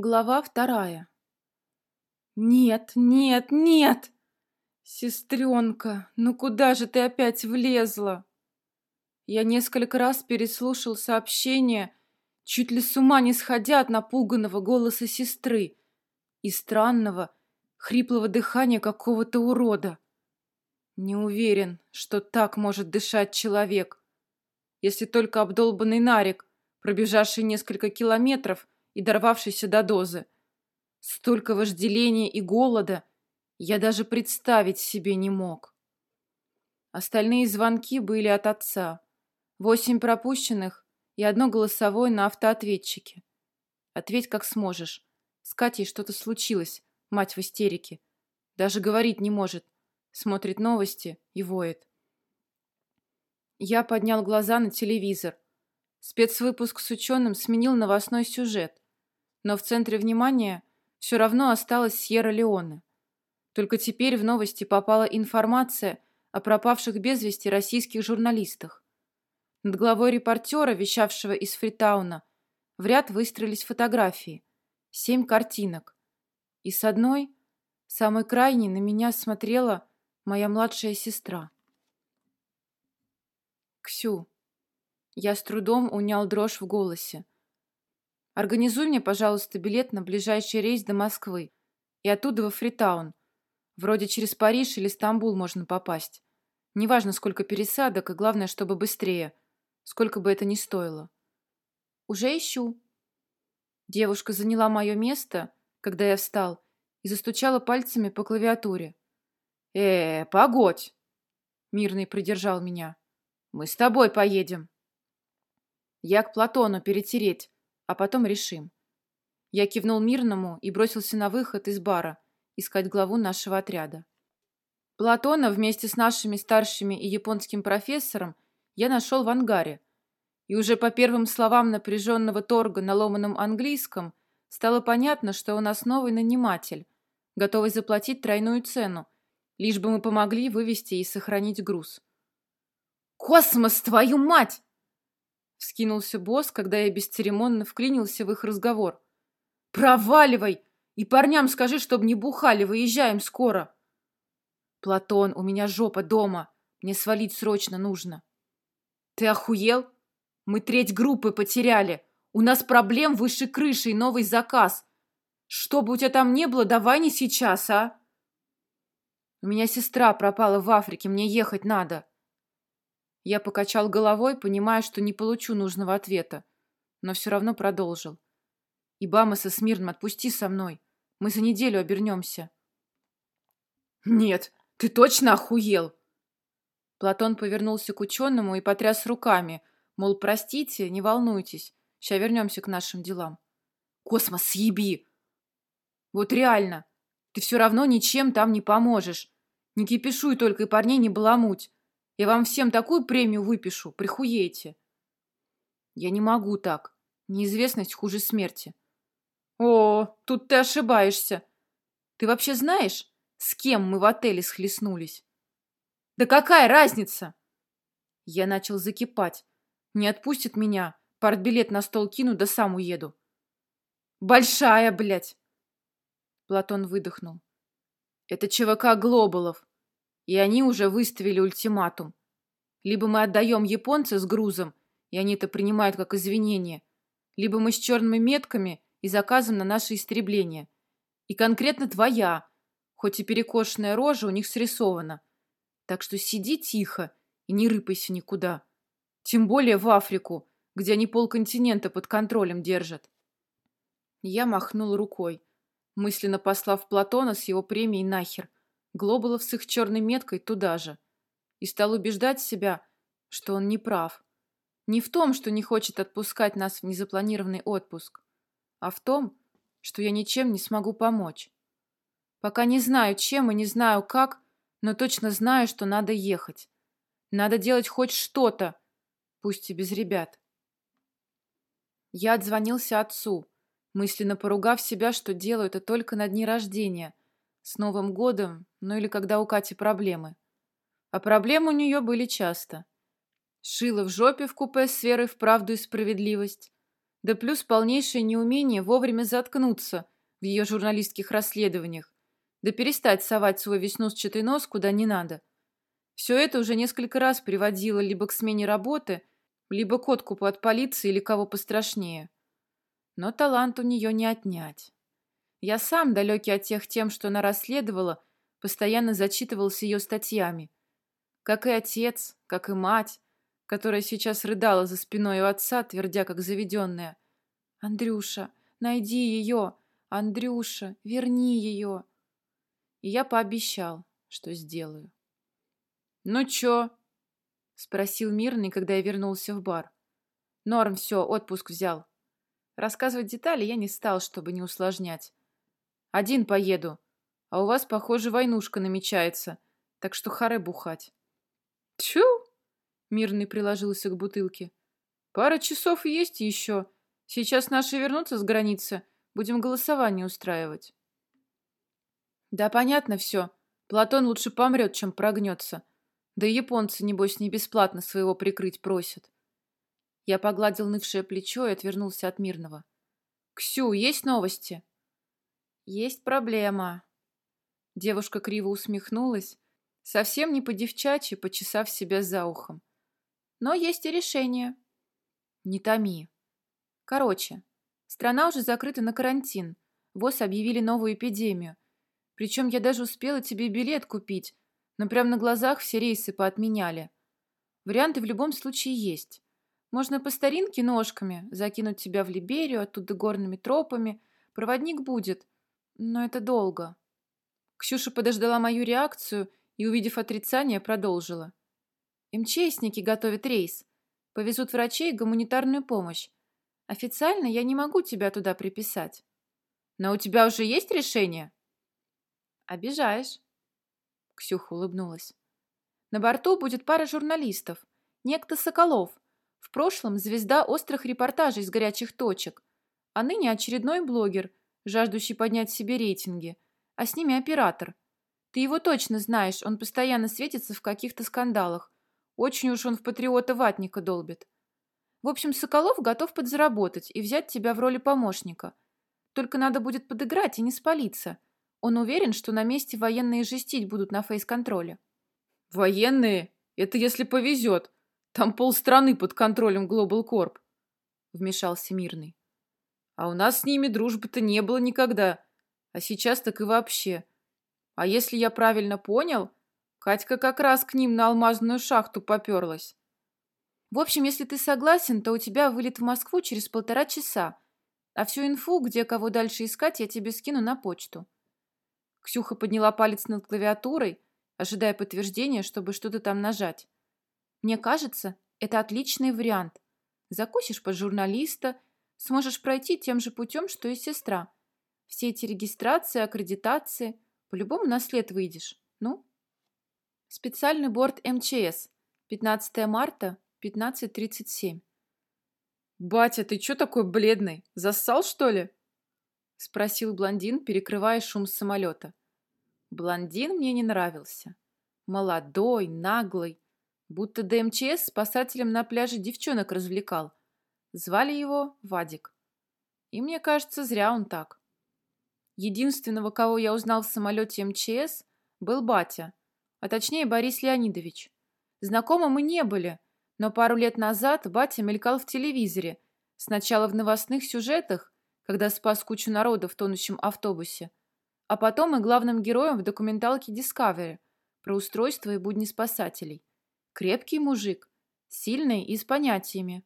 Глава вторая. Нет, нет, нет! Сестренка, ну куда же ты опять влезла? Я несколько раз переслушал сообщение, чуть ли с ума не сходя от напуганного голоса сестры и странного, хриплого дыхания какого-то урода. Не уверен, что так может дышать человек, если только обдолбанный нарик, пробежавший несколько километров и дорвавшийся до дозы. Столько вожделения и голода я даже представить себе не мог. Остальные звонки были от отца. Восемь пропущенных и одно голосовое на автоответчике. Ответь как сможешь. С Катей что-то случилось, мать в истерике. Даже говорить не может. Смотрит новости и воет. Я поднял глаза на телевизор. Спецвыпуск с ученым сменил новостной сюжет. Но в центре внимания все равно осталась Сьерра-Леоне. Только теперь в новости попала информация о пропавших без вести российских журналистах. Над головой репортера, вещавшего из Фритауна, в ряд выстроились фотографии. Семь картинок. И с одной, самой крайней, на меня смотрела моя младшая сестра. «Ксю». Я с трудом унял дрожь в голосе. «Организуй мне, пожалуйста, билет на ближайший рейс до Москвы и оттуда во Фритаун. Вроде через Париж или Стамбул можно попасть. Неважно, сколько пересадок, и главное, чтобы быстрее сколько бы это ни стоило. «Уже ищу». Девушка заняла мое место, когда я встал, и застучала пальцами по клавиатуре. «Э, погодь!» Мирный придержал меня. «Мы с тобой поедем». Я к Платону перетереть, а потом решим. Я кивнул Мирному и бросился на выход из бара, искать главу нашего отряда. Платона вместе с нашими старшими и японским профессором я нашел в ангаре. И уже по первым словам напряженного торга на ломаном английском стало понятно, что у нас новый наниматель, готовый заплатить тройную цену, лишь бы мы помогли вывести и сохранить груз. «Космос, твою мать!» Вскинулся босс, когда я бесцеремонно вклинился в их разговор. «Проваливай! И парням скажи, чтоб не бухали, выезжаем скоро!» «Платон, у меня жопа дома, мне свалить срочно нужно!» Ты охуел? Мы треть группы потеряли. У нас проблем выше крыши и новый заказ. Что бы у тебя там не было, давай не сейчас, а? У меня сестра пропала в Африке, мне ехать надо. Я покачал головой, понимая, что не получу нужного ответа, но все равно продолжил. Ибамаса с Мирным отпусти со мной. Мы за неделю обернемся. Нет, ты точно охуел? Платон повернулся к ученому и потряс руками, мол, простите, не волнуйтесь, сейчас вернемся к нашим делам. Космос, съеби! Вот реально, ты все равно ничем там не поможешь. Не кипишуй только и парней не баламуть. Я вам всем такую премию выпишу, прихуеете. Я не могу так. Неизвестность хуже смерти. О, тут ты ошибаешься. Ты вообще знаешь, с кем мы в отеле схлестнулись? Да какая разница? Я начал закипать. Не отпустит меня. Партбилет на стол кину, да сам уеду. Большая, блядь. Платон выдохнул. Это ЧВК Глобалов. И они уже выставили ультиматум. Либо мы отдаем японца с грузом, и они это принимают как извинение, либо мы с черными метками и заказом на наше истребление. И конкретно твоя, хоть и перекошенная рожа у них срисована. Так что сиди тихо и не рыпайся никуда. Тем более в Африку, где они полконтинента под контролем держат. Я махнул рукой, мысленно послав Платона с его премией нахер, Глобалов с их черной меткой туда же, и стал убеждать себя, что он не прав. Не в том, что не хочет отпускать нас в незапланированный отпуск, а в том, что я ничем не смогу помочь. Пока не знаю, чем и не знаю, как, но точно знаю, что надо ехать. Надо делать хоть что-то, пусть и без ребят. Я отзвонился отцу, мысленно поругав себя, что делаю это только на дни рождения, с Новым годом, ну или когда у Кати проблемы. А проблемы у нее были часто. Шила в жопе в купе с верой в правду и справедливость, Да плюс полнейшее неумение вовремя заткнуться в ее журналистских расследованиях, да перестать совать свой веснушчатый нос куда не надо. Все это уже несколько раз приводило либо к смене работы, либо к откупу от полиции или кого пострашнее. Но талант у нее не отнять. Я сам, далекий от тех тем, что она расследовала, постоянно зачитывался ее статьями. Как и отец, как и мать, которая сейчас рыдала за спиной у отца, твердя как заведенная. «Андрюша, найди ее! Андрюша, верни ее!» И я пообещал, что сделаю. «Ну чё?» — спросил Мирный, когда я вернулся в бар. «Норм, все, отпуск взял. Рассказывать детали я не стал, чтобы не усложнять. Один поеду, а у вас, похоже, войнушка намечается, так что харе бухать». «Тьфу!» — Мирный приложился к бутылке. «Пара часов есть еще. Сейчас наши вернутся с границы. Будем голосование устраивать». «Да понятно все. Платон лучше помрет, чем прогнется. Да и японцы, небось, не бесплатно своего прикрыть просят». Я погладил нывшее плечо и отвернулся от Мирного. «Ксю, есть новости?» «Есть проблема». Девушка криво усмехнулась, совсем не по-девчачьи, почесав себя за ухом. «Но есть и решение». «Не томи». «Короче, страна уже закрыта на карантин. ВОЗ объявили новую эпидемию. Причем я даже успела тебе билет купить, но прямо на глазах все рейсы поотменяли. Варианты в любом случае есть. Можно по старинке ножками закинуть тебя в Либерию, оттуда горными тропами. Проводник будет, но это долго. Ксюша подождала мою реакцию и, увидев отрицание, продолжила. МЧСники готовят рейс. Повезут врачей гуманитарную помощь. Официально я не могу тебя туда приписать. Но у тебя уже есть решение? Обижаешь. Ксюха улыбнулась. На борту будет пара журналистов. Некто Соколов. В прошлом звезда острых репортажей с горячих точек. А ныне очередной блогер, жаждущий поднять себе рейтинги. А с ними оператор. Ты его точно знаешь, он постоянно светится в каких-то скандалах. Очень уж он в патриота ватника долбит. В общем, Соколов готов подзаработать и взять тебя в роли помощника. Только надо будет подыграть и не спалиться. Он уверен, что на месте военные жестить будут на фейс-контроле. «Военные? Это если повезет. Там полстраны под контролем Global Corp», — вмешался Мирный. «А у нас с ними дружбы-то не было никогда. А сейчас так и вообще. А если я правильно понял, Катька как раз к ним на алмазную шахту поперлась». «В общем, если ты согласен, то у тебя вылет в Москву через полтора часа, а всю инфу, где кого дальше искать, я тебе скину на почту». Ксюха подняла палец над клавиатурой, ожидая подтверждения, чтобы что-то там нажать. «Мне кажется, это отличный вариант. Закусишь под журналиста, сможешь пройти тем же путем, что и сестра. Все эти регистрации, аккредитации, по-любому на след выйдешь. Ну?» Специальный борт МЧС. 15 марта, 15.37. «Батя, ты чё такой бледный? Зассал, что ли?» — спросил блондин, перекрывая шум самолета. Блондин мне не нравился. Молодой, наглый, будто ДМЧС спасателем на пляже девчонок развлекал. Звали его Вадик. И мне кажется, зря он так. Единственного, кого я узнал в самолете МЧС, был батя, а точнее Борис Леонидович. Знакомы мы не были, но пару лет назад батя мелькал в телевизоре, сначала в новостных сюжетах, когда спас кучу народа в тонущем автобусе, а потом и главным героем в документалке Discovery про устройство и будни спасателей. Крепкий мужик, сильный и с понятиями.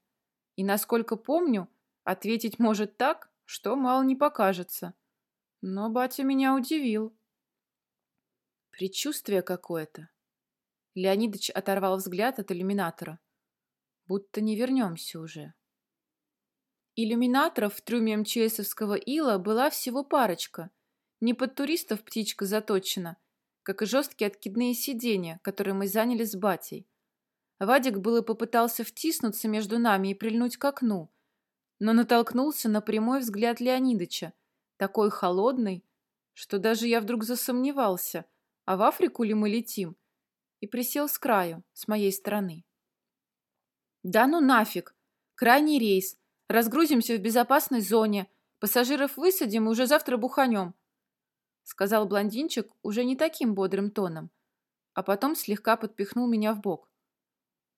И, насколько помню, ответить может так, что мало не покажется. Но батя меня удивил. Предчувствие какое-то. Леонидыч оторвал взгляд от иллюминатора. Будто не вернемся уже. Иллюминаторов в трюме МЧСовского ила была всего парочка. Не под туристов птичка заточена, как и жесткие откидные сиденья, которые мы заняли с батей. Вадик было попытался втиснуться между нами и прильнуть к окну, но натолкнулся на прямой взгляд Леонидыча, такой холодный, что даже я вдруг засомневался, а в Африку ли мы летим, и присел с краю, с моей стороны. «Да ну нафиг! Крайний рейс, Разгрузимся в безопасной зоне, пассажиров высадим и уже завтра буханем», — сказал блондинчик уже не таким бодрым тоном, а потом слегка подпихнул меня в бок.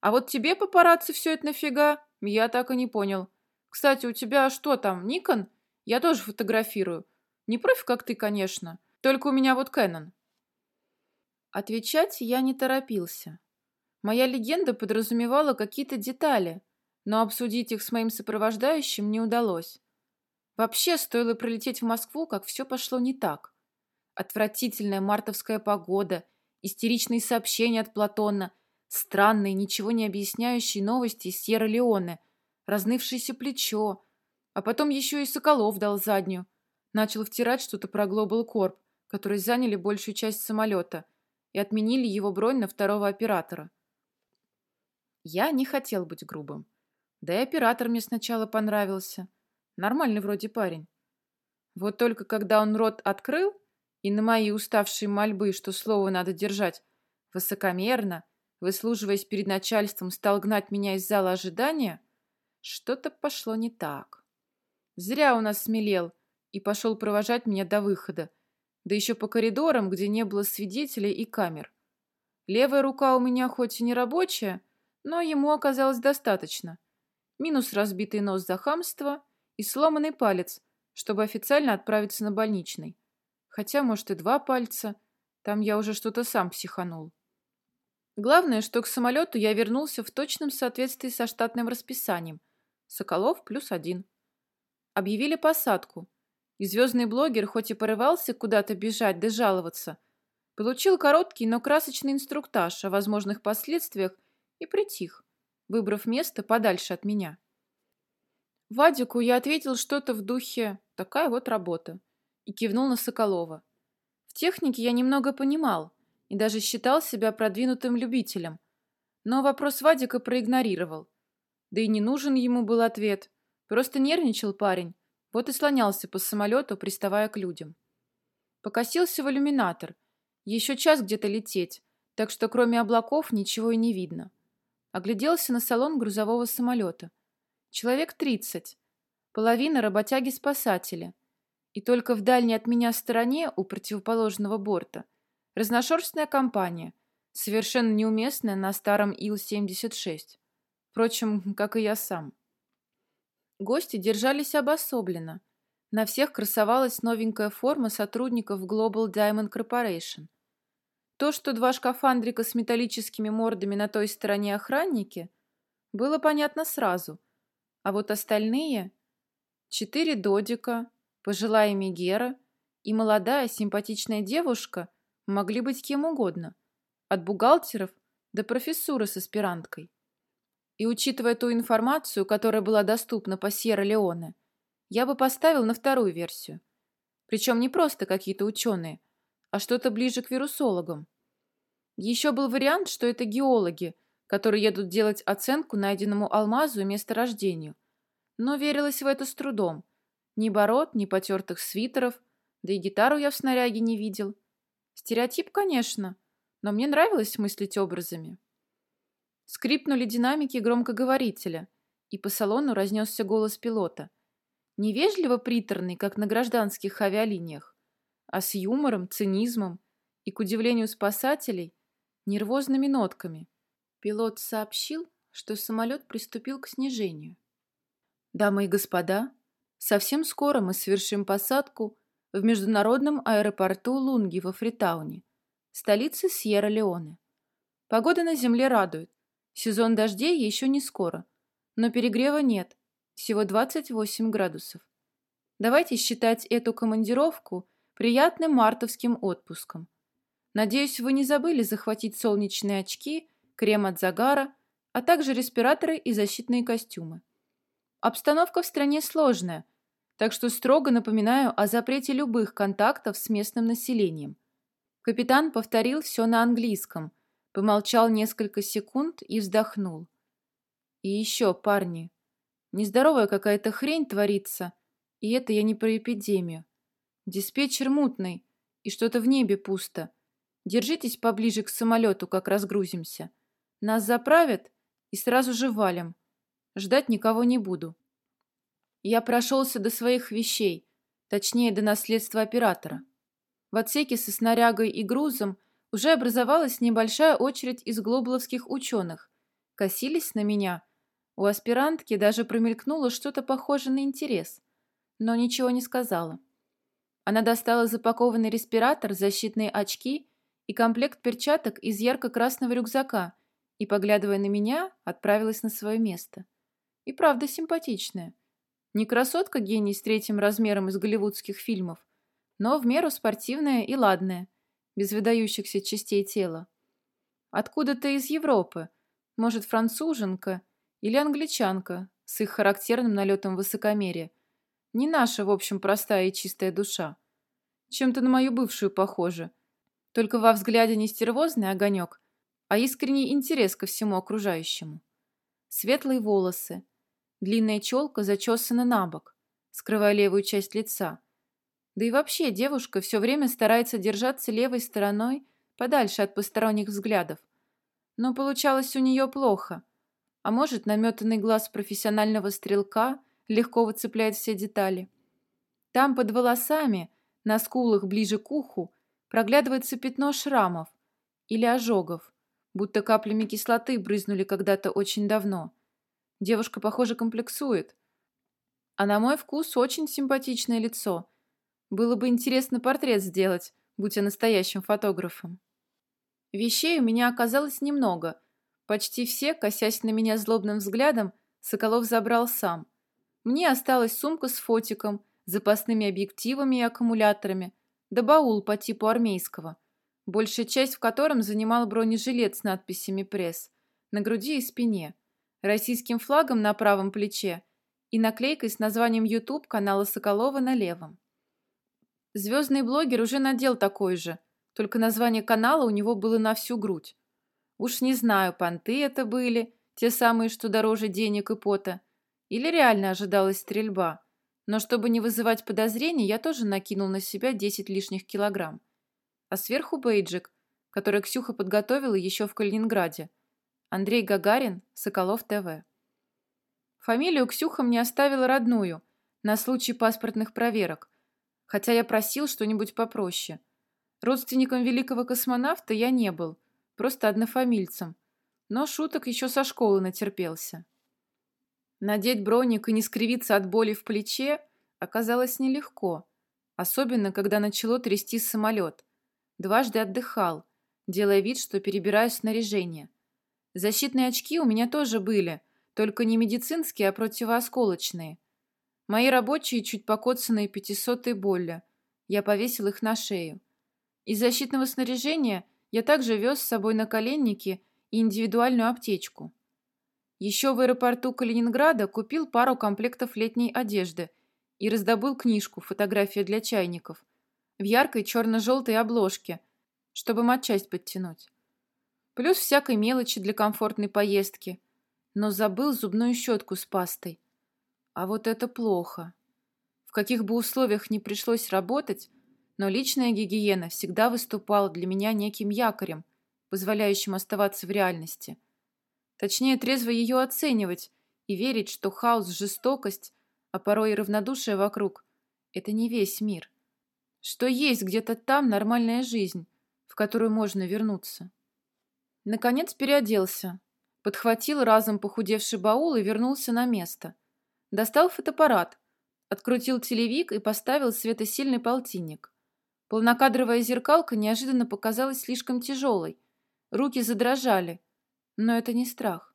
«А вот тебе, папарацци, все это нафига? Я так и не понял. Кстати, у тебя что там, Никон? Я тоже фотографирую. Не профи, как ты, конечно. Только у меня вот Кэнон». Отвечать я не торопился. Моя легенда подразумевала какие-то детали, но обсудить их с моим сопровождающим не удалось. Вообще, стоило прилететь в Москву, как все пошло не так. Отвратительная мартовская погода, истеричные сообщения от Платона, странные, ничего не объясняющие новости из Сьерра-Леоне, разнывшееся плечо, а потом еще и Соколов дал заднюю. Начал втирать что-то про Global Corp, которые заняли большую часть самолета и отменили его бронь на второго оператора. Я не хотел быть грубым. Да и оператор мне сначала понравился. Нормальный вроде парень. Вот только когда он рот открыл, и на мои уставшие мольбы, что слово надо держать, высокомерно, выслуживаясь перед начальством, стал гнать меня из зала ожидания, что-то пошло не так. Зря у нас смелел и пошел провожать меня до выхода, да еще по коридорам, где не было свидетелей и камер. Левая рука у меня хоть и не рабочая, но ему оказалось достаточно. Минус разбитый нос за хамство и сломанный палец, чтобы официально отправиться на больничный. Хотя, может, и два пальца. Там я уже что-то сам психанул. Главное, что к самолету я вернулся в точном соответствии со штатным расписанием. Соколов плюс один. Объявили посадку. И звездный блогер, хоть и порывался куда-то бежать да жаловаться, получил короткий, но красочный инструктаж о возможных последствиях и притих, выбрав место подальше от меня. Вадику я ответил что-то в духе «такая вот работа» и кивнул на Соколова. В технике я немного понимал и даже считал себя продвинутым любителем, но вопрос Вадика проигнорировал. Да и не нужен ему был ответ, просто нервничал парень, вот и слонялся по самолету, приставая к людям. Покосился в иллюминатор. Еще час где-то лететь, так что кроме облаков ничего и не видно. Огляделся на салон грузового самолета. Человек тридцать. Половина работяги-спасатели. И только в дальней от меня стороне, у противоположного борта, разношерстная компания, совершенно неуместная на старом Ил-76. Впрочем, как и я сам. Гости держались обособленно. На всех красовалась новенькая форма сотрудников Global Diamond Corporation. То, что два шкафандрика с металлическими мордами на той стороне охранники, было понятно сразу. А вот остальные — четыре додика, пожилая Мегера и молодая симпатичная девушка могли быть кем угодно, от бухгалтеров до профессуры с аспиранткой. И учитывая ту информацию, которая была доступна по Сьерра-Леоне, я бы поставил на вторую версию. Причем не просто какие-то ученые, а что-то ближе к вирусологам. Еще был вариант, что это геологи, которые едут делать оценку найденному алмазу и месторождению. Но верилось в это с трудом. Ни бород, ни потертых свитеров, да и гитару я в снаряге не видел. Стереотип, конечно, но мне нравилось мыслить образами. Скрипнули динамики громкоговорителя, и по салону разнесся голос пилота. Невежливо приторный, как на гражданских авиалиниях а с юмором, цинизмом и, к удивлению спасателей, нервозными нотками. Пилот сообщил, что самолет приступил к снижению. Дамы и господа, совсем скоро мы совершим посадку в международном аэропорту Лунги во Фритауне, столице Сьерра-Леоне. Погода на земле радует. Сезон дождей еще не скоро, но перегрева нет, всего 28 градусов. Давайте считать эту командировку приятным мартовским отпуском. Надеюсь, вы не забыли захватить солнечные очки, крем от загара, а также респираторы и защитные костюмы. Обстановка в стране сложная, так что строго напоминаю о запрете любых контактов с местным населением. Капитан повторил все на английском, помолчал несколько секунд и вздохнул. И еще, парни, нездоровая какая-то хрень творится, и это я не про эпидемию. Диспетчер мутный, и что-то в небе пусто. Держитесь поближе к самолету, как разгрузимся. Нас заправят и сразу же валим. Ждать никого не буду. Я прошелся до своих вещей, точнее, до наследства оператора. В отсеке со снарягой и грузом уже образовалась небольшая очередь из глобловских ученых. Косились на меня. У аспирантки даже промелькнуло что-то похожее на интерес, но ничего не сказала. Она достала запакованный респиратор, защитные очки и комплект перчаток из ярко-красного рюкзака и, поглядывая на меня, отправилась на свое место. И правда симпатичная. Не красотка гений с третьим размером из голливудских фильмов, но в меру спортивная и ладная, без выдающихся частей тела. Откуда-то из Европы, может, француженка или англичанка с их характерным налетом высокомерия. Не наша, в общем, простая и чистая душа. Чем-то на мою бывшую похожа. Только во взгляде не стервозный огонек, а искренний интерес ко всему окружающему. Светлые волосы, длинная челка зачесана на бок, скрывая левую часть лица. Да и вообще девушка все время старается держаться левой стороной подальше от посторонних взглядов. Но получалось у нее плохо. А может, наметанный глаз профессионального стрелка легко выцепляет все детали. Там под волосами, на скулах ближе к уху, проглядывается пятно шрамов или ожогов, будто каплями кислоты брызнули когда-то очень давно. Девушка, похоже, комплексует. А на мой вкус очень симпатичное лицо – было бы интересно портрет сделать, будь я настоящим фотографом. Вещей у меня оказалось немного. Почти все, косясь на меня злобным взглядом, Соколов забрал сам. Мне осталась сумка с фотиком, запасными объективами и аккумуляторами, да баул по типу армейского, большая часть в котором занимал бронежилет с надписями «Пресс» на груди и спине, российским флагом на правом плече и наклейкой с названием YouTube канала Соколова на левом. Звездный блогер уже надел такой же, только название канала у него было на всю грудь. Уж не знаю, понты это были, те самые, что дороже денег и пота, или реально ожидалась стрельба. Но чтобы не вызывать подозрений, я тоже накинул на себя 10 лишних килограмм. А сверху бейджик, который Ксюха подготовила еще в Калининграде. Андрей Гагарин, Соколов ТВ. Фамилию Ксюха мне оставила родную, на случай паспортных проверок, хотя я просил что-нибудь попроще. Родственником великого космонавта я не был, просто однофамильцем, но шуток еще со школы натерпелся. Надеть броник и не скривиться от боли в плече оказалось нелегко, особенно когда начало трясти самолет. Дважды отдыхал, делая вид, что перебираю снаряжение. Защитные очки у меня тоже были, только не медицинские, а противоосколочные. Мои рабочие чуть покоцанные пятисотые Болля. Я повесил их на шею. Из защитного снаряжения я также вез с собой наколенники и индивидуальную аптечку. Еще в аэропорту Калининграда купил пару комплектов летней одежды и раздобыл книжку «Фотография для чайников» в яркой черно-желтой обложке, чтобы матчасть подтянуть. Плюс всякой мелочи для комфортной поездки. Но забыл зубную щетку с пастой. А вот это плохо. В каких бы условиях ни пришлось работать, но личная гигиена всегда выступала для меня неким якорем, позволяющим оставаться в реальности. Точнее, трезво ее оценивать и верить, что хаос, жестокость, а порой и равнодушие вокруг – это не весь мир. Что есть где-то там нормальная жизнь, в которую можно вернуться. Наконец переоделся, подхватил разом похудевший баул и вернулся на место – Достал фотоаппарат, открутил телевик и поставил светосильный полтинник. Полнокадровая зеркалка неожиданно показалась слишком тяжелой. Руки задрожали. Но это не страх.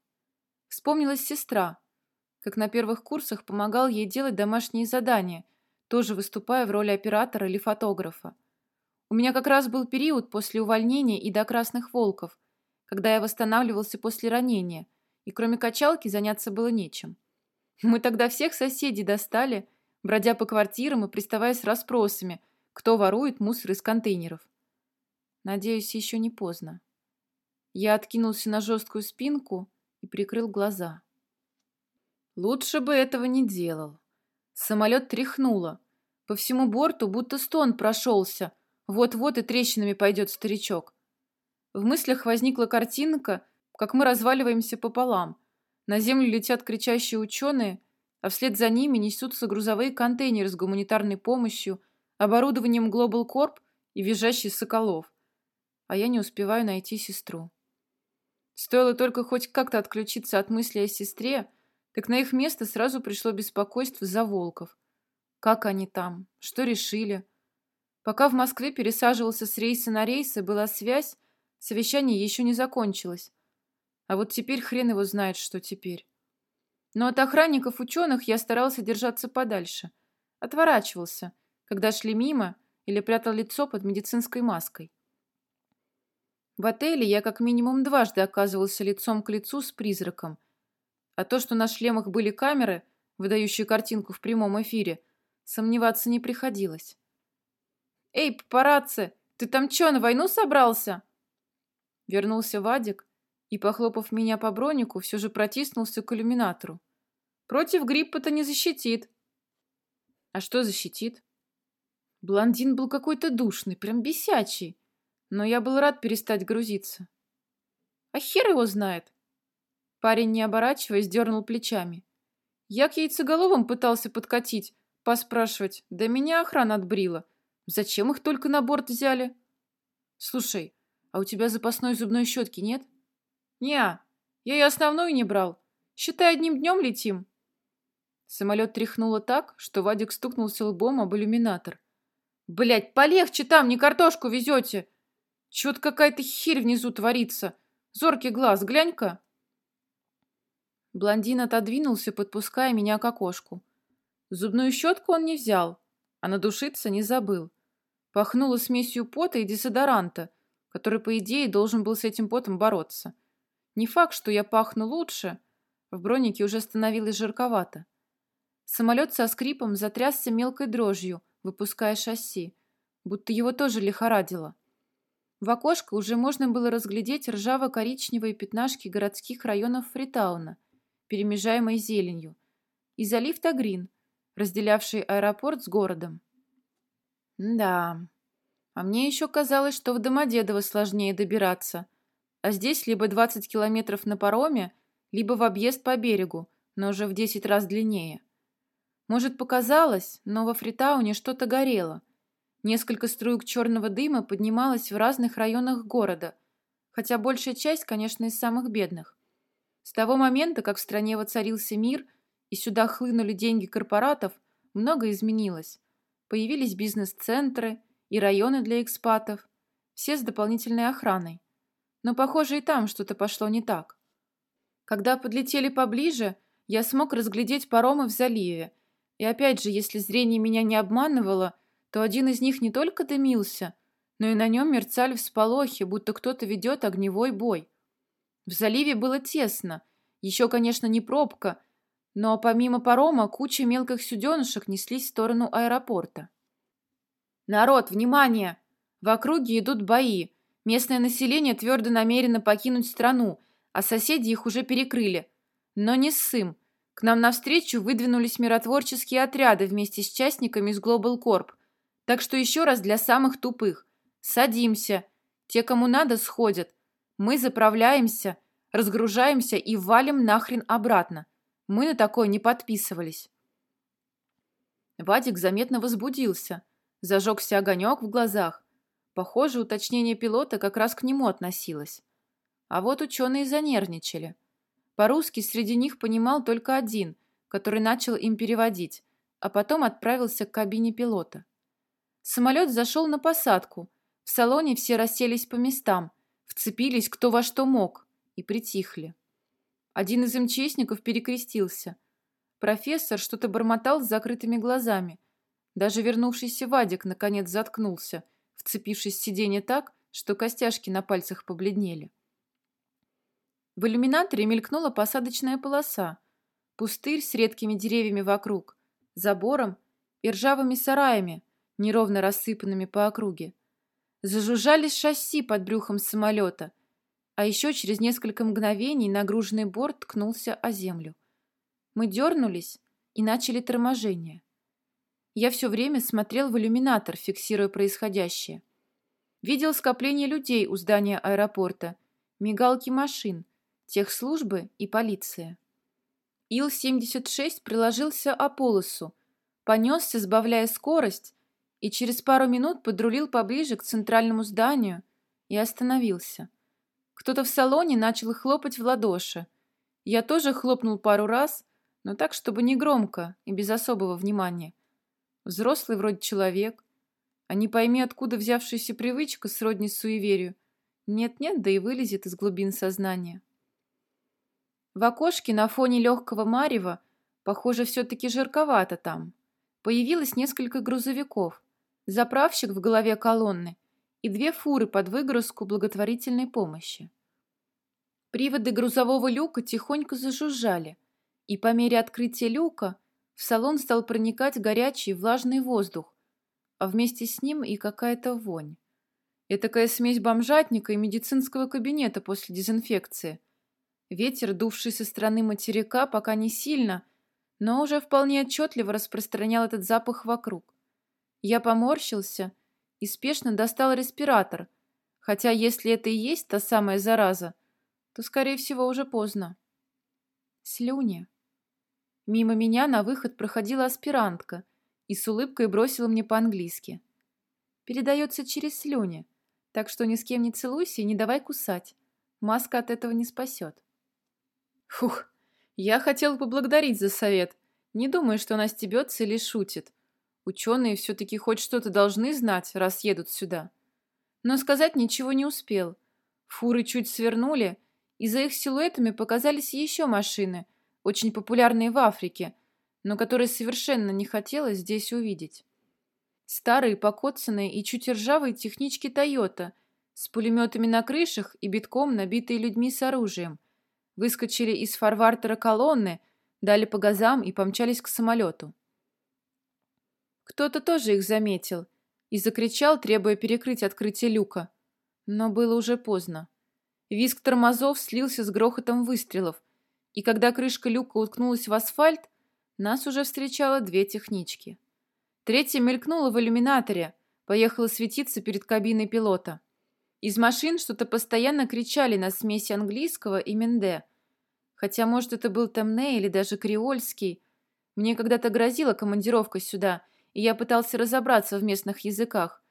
Вспомнилась сестра, как на первых курсах помогал ей делать домашние задания, тоже выступая в роли оператора или фотографа. У меня как раз был период после увольнения и до красных волков, когда я восстанавливался после ранения, и кроме качалки заняться было нечем. Мы тогда всех соседей достали, бродя по квартирам и приставая с расспросами, кто ворует мусор из контейнеров. Надеюсь, еще не поздно. Я откинулся на жесткую спинку и прикрыл глаза. Лучше бы этого не делал. Самолет тряхнуло. По всему борту будто стон прошелся. Вот-вот и трещинами пойдет старичок. В мыслях возникла картинка, как мы разваливаемся пополам – на землю летят кричащие ученые, а вслед за ними несутся грузовые контейнеры с гуманитарной помощью, оборудованием Global Corp и визжащий Соколов. А я не успеваю найти сестру. Стоило только хоть как-то отключиться от мысли о сестре, так на их место сразу пришло беспокойство за волков. Как они там? Что решили? Пока в Москве пересаживался с рейса на рейс и была связь, совещание еще не закончилось. А вот теперь хрен его знает, что теперь. Но от охранников-ученых я старался держаться подальше. Отворачивался, когда шли мимо или прятал лицо под медицинской маской. В отеле я как минимум дважды оказывался лицом к лицу с призраком. А то, что на шлемах были камеры, выдающие картинку в прямом эфире, сомневаться не приходилось. «Эй, папарацци, ты там чё, на войну собрался?» Вернулся Вадик и, похлопав меня по бронику, все же протиснулся к иллюминатору. «Против гриппа-то не защитит». «А что защитит?» Блондин был какой-то душный, прям бесячий но я был рад перестать грузиться. А хер его знает. Парень, не оборачиваясь, дернул плечами. Я к яйцеголовым пытался подкатить, поспрашивать, да меня охрана отбрила. Зачем их только на борт взяли? Слушай, а у тебя запасной зубной щетки нет? Неа, я и основную не брал. Считай, одним днем летим. Самолет тряхнуло так, что Вадик стукнулся лбом об иллюминатор. Блять, полегче там, не картошку везете. Чего-то какая-то херь внизу творится. Зоркий глаз, глянь-ка. Блондин отодвинулся, подпуская меня к окошку. Зубную щетку он не взял, а надушиться не забыл. Пахнуло смесью пота и дезодоранта, который, по идее, должен был с этим потом бороться. Не факт, что я пахну лучше. В бронике уже становилось жарковато. Самолет со скрипом затрясся мелкой дрожью, выпуская шасси, будто его тоже лихорадило. В окошко уже можно было разглядеть ржаво-коричневые пятнашки городских районов Фритауна, перемежаемой зеленью, и залив Тагрин, разделявший аэропорт с городом. Да, а мне еще казалось, что в Домодедово сложнее добираться, а здесь либо 20 километров на пароме, либо в объезд по берегу, но уже в 10 раз длиннее. Может, показалось, но во Фритауне что-то горело – Несколько струек черного дыма поднималось в разных районах города, хотя большая часть, конечно, из самых бедных. С того момента, как в стране воцарился мир и сюда хлынули деньги корпоратов, многое изменилось. Появились бизнес-центры и районы для экспатов, все с дополнительной охраной. Но, похоже, и там что-то пошло не так. Когда подлетели поближе, я смог разглядеть паромы в заливе, и опять же, если зрение меня не обманывало, то один из них не только дымился, но и на нем мерцали всполохи, будто кто-то ведет огневой бой. В заливе было тесно, еще, конечно, не пробка, но помимо парома куча мелких суденышек неслись в сторону аэропорта. «Народ, внимание! В округе идут бои. Местное население твердо намерено покинуть страну, а соседи их уже перекрыли. Но не ссым. К нам навстречу выдвинулись миротворческие отряды вместе с частниками из Global Corp. Так что еще раз для самых тупых. Садимся. Те, кому надо, сходят. Мы заправляемся, разгружаемся и валим нахрен обратно. Мы на такое не подписывались. Вадик заметно возбудился. Зажегся огонек в глазах. Похоже, уточнение пилота как раз к нему относилось. А вот ученые занервничали. По-русски среди них понимал только один, который начал им переводить, а потом отправился к кабине пилота. Самолет зашел на посадку. В салоне все расселись по местам, вцепились кто во что мог и притихли. Один из МЧСников перекрестился. Профессор что-то бормотал с закрытыми глазами. Даже вернувшийся Вадик наконец заткнулся, вцепившись в сиденье так, что костяшки на пальцах побледнели. В иллюминаторе мелькнула посадочная полоса, пустырь с редкими деревьями вокруг, забором и ржавыми сараями, неровно рассыпанными по округе. Зажужжали шасси под брюхом самолета, а еще через несколько мгновений нагруженный борт ткнулся о землю. Мы дернулись и начали торможение. Я все время смотрел в иллюминатор, фиксируя происходящее. Видел скопление людей у здания аэропорта, мигалки машин, техслужбы и полиция. Ил-76 приложился о полосу, понесся, сбавляя скорость, и через пару минут подрулил поближе к центральному зданию и остановился. Кто-то в салоне начал хлопать в ладоши. Я тоже хлопнул пару раз, но так, чтобы не громко и без особого внимания. Взрослый вроде человек, а не пойми, откуда взявшаяся привычка сродни суеверию. Нет-нет, да и вылезет из глубин сознания. В окошке на фоне легкого марева, похоже, все-таки жарковато там. Появилось несколько грузовиков, заправщик в голове колонны и две фуры под выгрузку благотворительной помощи. Приводы грузового люка тихонько зажужжали, и по мере открытия люка в салон стал проникать горячий влажный воздух, а вместе с ним и какая-то вонь. Этакая смесь бомжатника и медицинского кабинета после дезинфекции. Ветер, дувший со стороны материка, пока не сильно, но уже вполне отчетливо распространял этот запах вокруг. Я поморщился и спешно достал респиратор, хотя если это и есть та самая зараза, то, скорее всего, уже поздно. Слюни. Мимо меня на выход проходила аспирантка и с улыбкой бросила мне по-английски. Передается через слюни, так что ни с кем не целуйся и не давай кусать. Маска от этого не спасет. Фух, я хотел поблагодарить за совет. Не думаю, что она стебется или шутит. Ученые все-таки хоть что-то должны знать, раз едут сюда. Но сказать ничего не успел. Фуры чуть свернули, и за их силуэтами показались еще машины, очень популярные в Африке, но которые совершенно не хотелось здесь увидеть. Старые, покоцанные и чуть ржавые технички «Тойота» с пулеметами на крышах и битком набитые людьми с оружием. Выскочили из фарвартера колонны, дали по газам и помчались к самолету. Кто-то тоже их заметил и закричал, требуя перекрыть открытие люка. Но было уже поздно. Визг тормозов слился с грохотом выстрелов, и когда крышка люка уткнулась в асфальт, нас уже встречало две технички. Третья мелькнула в иллюминаторе, поехала светиться перед кабиной пилота. Из машин что-то постоянно кричали на смеси английского и менде. Хотя, может, это был темне или даже креольский. Мне когда-то грозила командировка сюда, и я пытался разобраться в местных языках.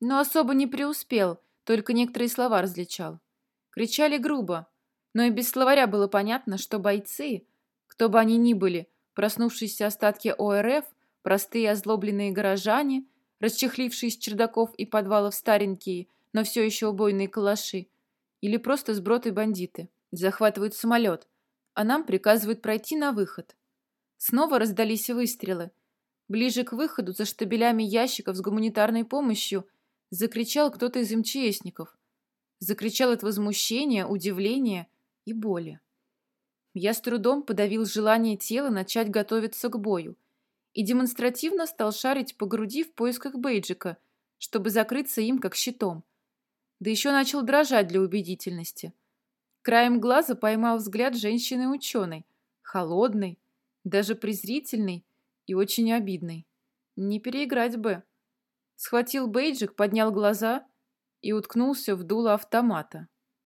Но особо не преуспел, только некоторые слова различал. Кричали грубо, но и без словаря было понятно, что бойцы, кто бы они ни были, проснувшиеся остатки ОРФ, простые озлобленные горожане, расчехлившие из чердаков и подвалов старенькие, но все еще убойные калаши, или просто сброты бандиты, захватывают самолет, а нам приказывают пройти на выход. Снова раздались выстрелы. Ближе к выходу, за штабелями ящиков с гуманитарной помощью, закричал кто-то из МЧСников. Закричал от возмущения, удивления и боли. Я с трудом подавил желание тела начать готовиться к бою и демонстративно стал шарить по груди в поисках бейджика, чтобы закрыться им как щитом. Да еще начал дрожать для убедительности. Краем глаза поймал взгляд женщины-ученой, холодной, даже презрительной и очень обидной. Не переиграть бы. Схватил бейджик, поднял глаза и уткнулся в дуло автомата.